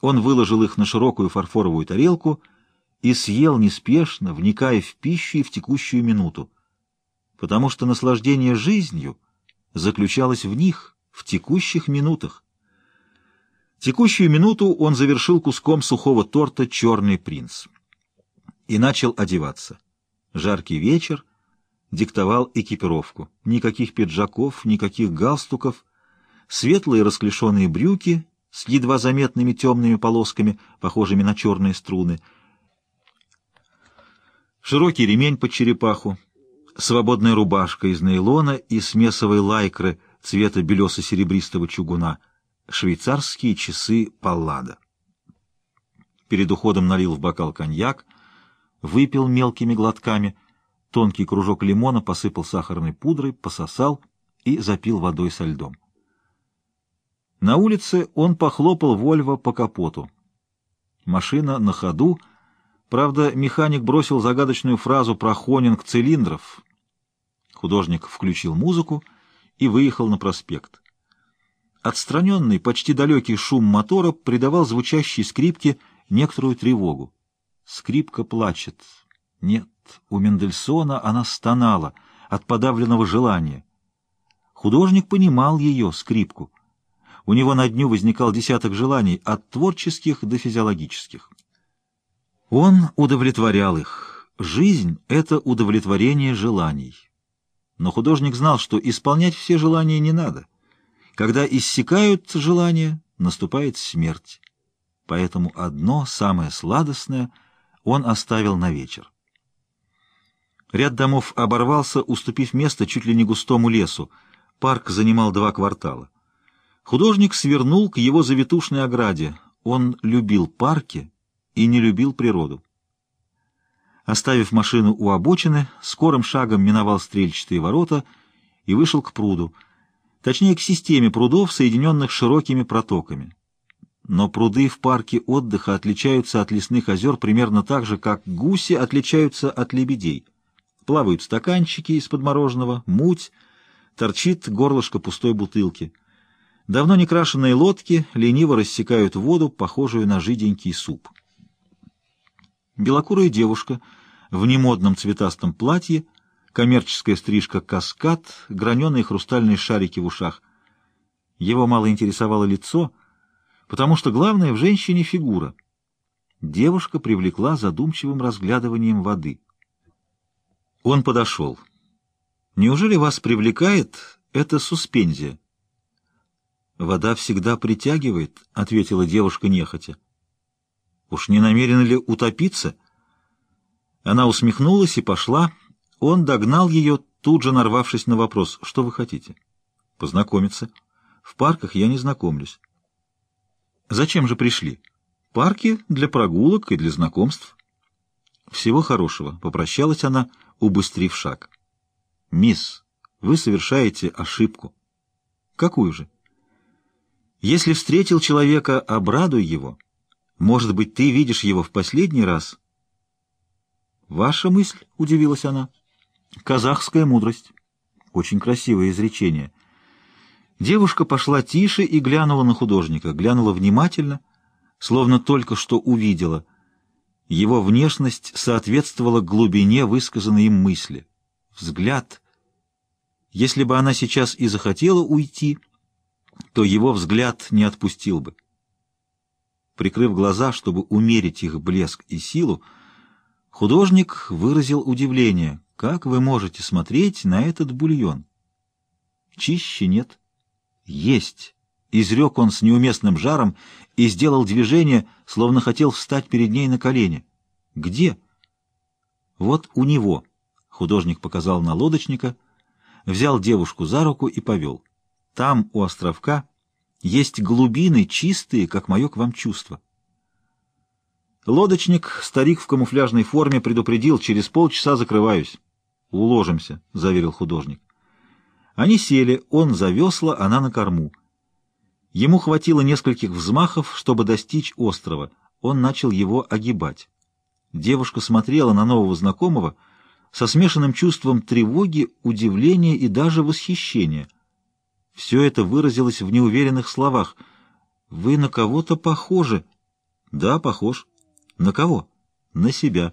Он выложил их на широкую фарфоровую тарелку и съел неспешно, вникая в пищу и в текущую минуту, потому что наслаждение жизнью заключалось в них, в текущих минутах. Текущую минуту он завершил куском сухого торта «Черный принц» и начал одеваться. Жаркий вечер диктовал экипировку. Никаких пиджаков, никаких галстуков, светлые расклешенные брюки с едва заметными темными полосками, похожими на черные струны, широкий ремень под черепаху, свободная рубашка из нейлона и смесовой лайкры цвета белесо-серебристого чугуна, швейцарские часы Паллада. Перед уходом налил в бокал коньяк, выпил мелкими глотками, тонкий кружок лимона посыпал сахарной пудрой, пососал и запил водой со льдом. На улице он похлопал Вольво по капоту. Машина на ходу. Правда, механик бросил загадочную фразу про хонинг цилиндров. Художник включил музыку и выехал на проспект. Отстраненный, почти далекий шум мотора придавал звучащей скрипке некоторую тревогу. Скрипка плачет. Нет, у Мендельсона она стонала от подавленного желания. Художник понимал ее, скрипку. У него на дню возникал десяток желаний, от творческих до физиологических. Он удовлетворял их. Жизнь — это удовлетворение желаний. Но художник знал, что исполнять все желания не надо. Когда иссякают желания, наступает смерть. Поэтому одно, самое сладостное, он оставил на вечер. Ряд домов оборвался, уступив место чуть ли не густому лесу. Парк занимал два квартала. Художник свернул к его завитушной ограде. Он любил парки и не любил природу. Оставив машину у обочины, скорым шагом миновал стрельчатые ворота и вышел к пруду, точнее к системе прудов, соединенных широкими протоками. Но пруды в парке отдыха отличаются от лесных озер примерно так же, как гуси отличаются от лебедей. Плавают стаканчики из-под мороженого, муть, торчит горлышко пустой бутылки — Давно не крашеные лодки лениво рассекают воду, похожую на жиденький суп. Белокурая девушка в немодном цветастом платье, коммерческая стрижка каскад, граненые хрустальные шарики в ушах. Его мало интересовало лицо, потому что главное в женщине фигура. Девушка привлекла задумчивым разглядыванием воды. Он подошел. «Неужели вас привлекает эта суспензия?» «Вода всегда притягивает», — ответила девушка нехотя. «Уж не намерены ли утопиться?» Она усмехнулась и пошла. Он догнал ее, тут же нарвавшись на вопрос. «Что вы хотите?» «Познакомиться. В парках я не знакомлюсь». «Зачем же пришли?» «Парки для прогулок и для знакомств». «Всего хорошего», — попрощалась она, убыстрив шаг. «Мисс, вы совершаете ошибку». «Какую же?» Если встретил человека, обрадуй его. Может быть, ты видишь его в последний раз? Ваша мысль, — удивилась она. Казахская мудрость. Очень красивое изречение. Девушка пошла тише и глянула на художника, глянула внимательно, словно только что увидела. Его внешность соответствовала глубине высказанной им мысли. Взгляд. Если бы она сейчас и захотела уйти, то его взгляд не отпустил бы. Прикрыв глаза, чтобы умерить их блеск и силу, художник выразил удивление. «Как вы можете смотреть на этот бульон?» «Чище нет». «Есть!» — изрек он с неуместным жаром и сделал движение, словно хотел встать перед ней на колени. «Где?» «Вот у него», — художник показал на лодочника, взял девушку за руку и повел. Там, у островка, есть глубины чистые, как мое к вам чувство. Лодочник, старик в камуфляжной форме, предупредил, через полчаса закрываюсь. «Уложимся», — заверил художник. Они сели, он за весла, она на корму. Ему хватило нескольких взмахов, чтобы достичь острова. Он начал его огибать. Девушка смотрела на нового знакомого со смешанным чувством тревоги, удивления и даже восхищения — все это выразилось в неуверенных словах. «Вы на кого-то похожи». Да, похож. На кого? На себя.